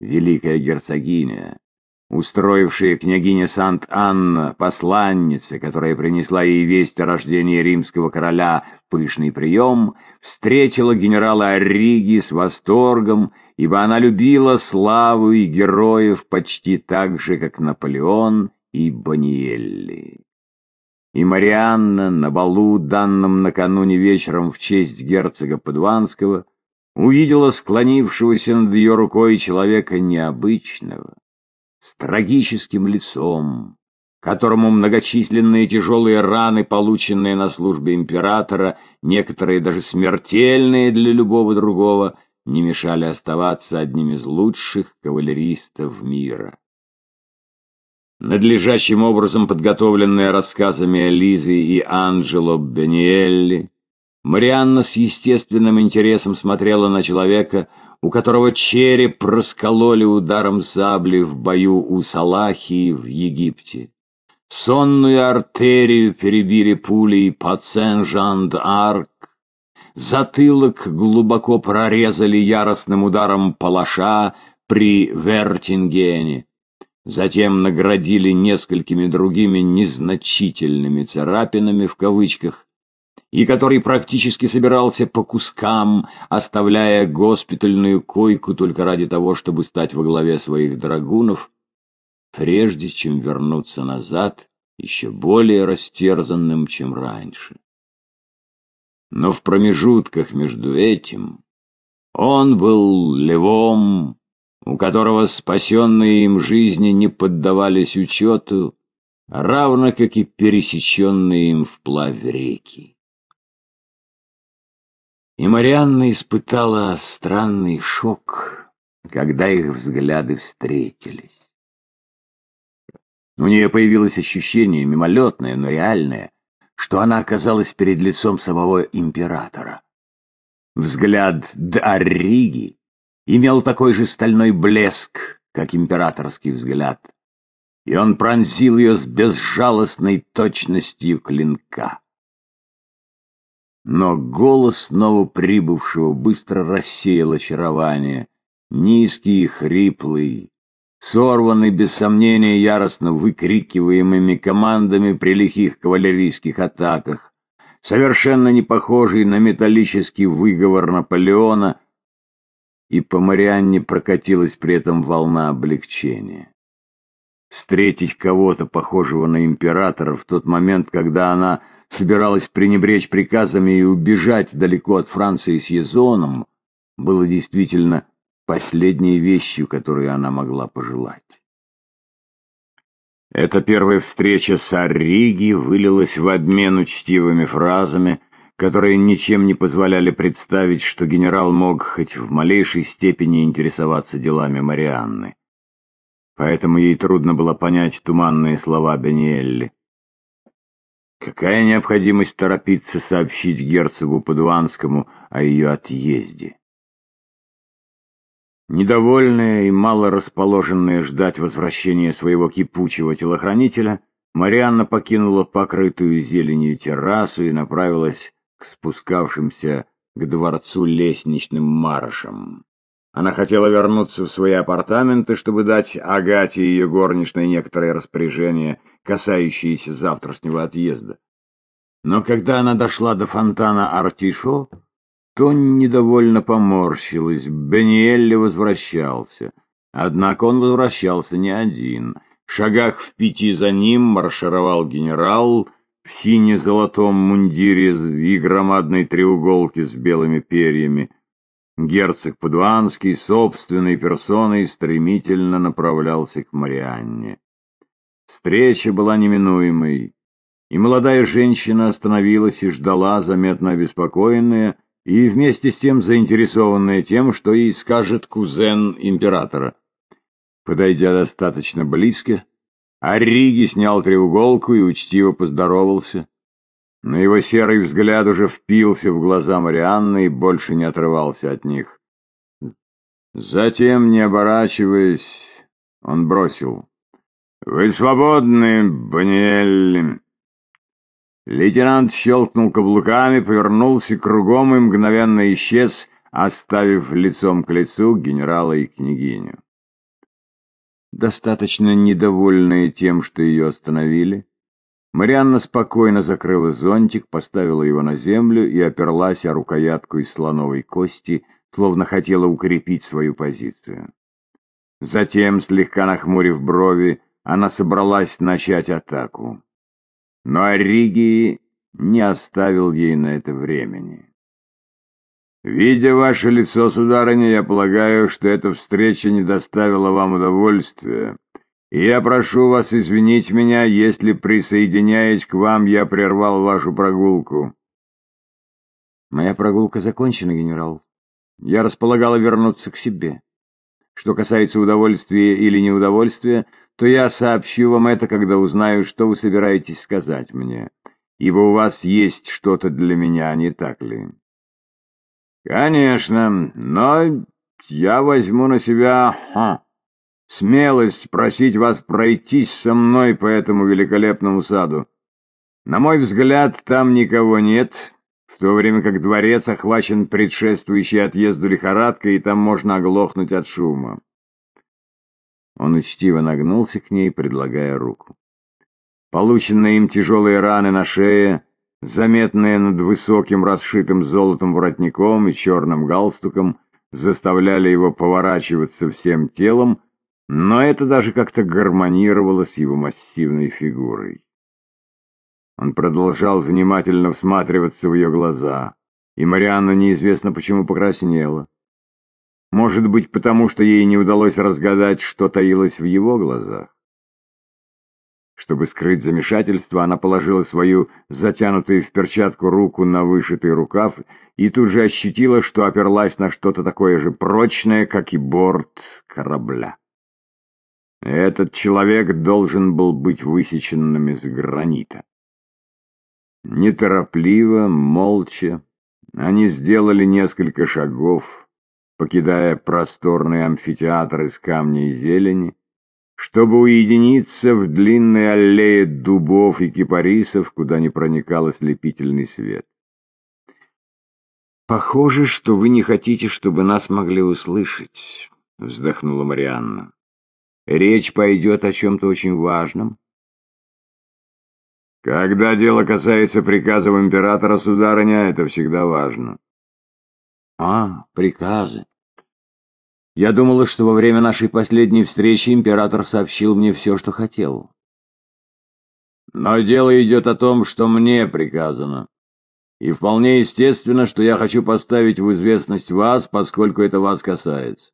великая герцогиня, устроившая княгиня Сант-Анна, посланница, которая принесла ей весть о рождении римского короля, пышный прием, встретила генерала Орриги с восторгом, ибо она любила славу и героев почти так же, как Наполеон и Бониелли. И Марианна на балу, данном накануне вечером в честь герцога Падуанского, увидела склонившегося над ее рукой человека необычного, с трагическим лицом, которому многочисленные тяжелые раны, полученные на службе императора, некоторые даже смертельные для любого другого, не мешали оставаться одним из лучших кавалеристов мира. Надлежащим образом подготовленная рассказами Лизы и Анджело Бениелли, Марианна с естественным интересом смотрела на человека, у которого череп раскололи ударом сабли в бою у Салахии в Египте. Сонную артерию перебили пулей под Сен-Жан-d'Арк, затылок глубоко прорезали яростным ударом палаша при Вертингене. Затем наградили несколькими другими незначительными царапинами в кавычках, и который практически собирался по кускам, оставляя госпитальную койку только ради того, чтобы стать во главе своих драгунов, прежде чем вернуться назад еще более растерзанным, чем раньше. Но в промежутках между этим он был левом, у которого спасенные им жизни не поддавались учету, равно как и пересеченные им вплавь реки. И Марианна испытала странный шок, когда их взгляды встретились. У нее появилось ощущение, мимолетное, но реальное, что она оказалась перед лицом самого императора. Взгляд Дарриги имел такой же стальной блеск, как императорский взгляд, и он пронзил ее с безжалостной точностью клинка. Но голос новоприбывшего быстро рассеял очарование, низкий и хриплый, сорванный, без сомнения, яростно выкрикиваемыми командами при лихих кавалерийских атаках, совершенно не похожий на металлический выговор Наполеона, и по Марианне прокатилась при этом волна облегчения. Встретить кого-то, похожего на императора, в тот момент, когда она собиралась пренебречь приказами и убежать далеко от Франции с Езоном, было действительно последней вещью, которую она могла пожелать. Эта первая встреча с Арриги вылилась в обмен учтивыми фразами, которые ничем не позволяли представить, что генерал мог хоть в малейшей степени интересоваться делами Марианны. Поэтому ей трудно было понять туманные слова Бениэлли. Какая необходимость торопиться сообщить герцогу Падуанскому о ее отъезде? Недовольная и мало расположенная ждать возвращения своего кипучего телохранителя, Марианна покинула покрытую зеленью террасу и направилась к спускавшимся к дворцу лестничным маршам. Она хотела вернуться в свои апартаменты, чтобы дать Агате и ее горничной некоторые распоряжения, касающиеся завтрашнего отъезда. Но когда она дошла до фонтана Артишо, то недовольно поморщилась. Бениэлли возвращался. Однако он возвращался не один. В шагах в пяти за ним маршировал генерал в сине-золотом мундире и громадной треуголке с белыми перьями. Герцог Падуанский собственной персоной стремительно направлялся к Марианне. Встреча была неминуемой, и молодая женщина остановилась и ждала, заметно обеспокоенная, и вместе с тем заинтересованная тем, что ей скажет кузен императора. Подойдя достаточно близко, Арриги снял треуголку и учтиво поздоровался. Но его серый взгляд уже впился в глаза Марианны и больше не отрывался от них. Затем, не оборачиваясь, он бросил. «Вы свободны, Баниэль!» Лейтенант щелкнул каблуками, повернулся кругом и мгновенно исчез, оставив лицом к лицу генерала и княгиню. Достаточно недовольная тем, что ее остановили, Марианна спокойно закрыла зонтик, поставила его на землю и оперлась о рукоятку из слоновой кости, словно хотела укрепить свою позицию. Затем, слегка нахмурив брови, она собралась начать атаку. Но Ориги не оставил ей на это времени. «Видя ваше лицо, сударыня, я полагаю, что эта встреча не доставила вам удовольствия, и я прошу вас извинить меня, если, присоединяясь к вам, я прервал вашу прогулку». «Моя прогулка закончена, генерал. Я располагала вернуться к себе. Что касается удовольствия или неудовольствия, то я сообщу вам это, когда узнаю, что вы собираетесь сказать мне, ибо у вас есть что-то для меня, не так ли?» «Конечно, но я возьму на себя ха, смелость просить вас пройтись со мной по этому великолепному саду. На мой взгляд, там никого нет, в то время как дворец охвачен предшествующей отъезду лихорадкой, и там можно оглохнуть от шума». Он учтиво нагнулся к ней, предлагая руку. Полученные им тяжелые раны на шее заметные над высоким расшитым золотом воротником и черным галстуком, заставляли его поворачиваться всем телом, но это даже как-то гармонировало с его массивной фигурой. Он продолжал внимательно всматриваться в ее глаза, и Марианна неизвестно почему покраснела. Может быть, потому что ей не удалось разгадать, что таилось в его глазах. Чтобы скрыть замешательство, она положила свою затянутую в перчатку руку на вышитый рукав и тут же ощутила, что оперлась на что-то такое же прочное, как и борт корабля. Этот человек должен был быть высеченным из гранита. Неторопливо, молча, они сделали несколько шагов, покидая просторный амфитеатр из камня и зелени, чтобы уединиться в длинной аллее дубов и кипарисов, куда не проникал ослепительный свет. «Похоже, что вы не хотите, чтобы нас могли услышать», — вздохнула Марианна. «Речь пойдет о чем-то очень важном». «Когда дело касается приказов императора, сударыня, это всегда важно». «А, приказы. Я думала, что во время нашей последней встречи император сообщил мне все, что хотел. Но дело идет о том, что мне приказано. И вполне естественно, что я хочу поставить в известность вас, поскольку это вас касается.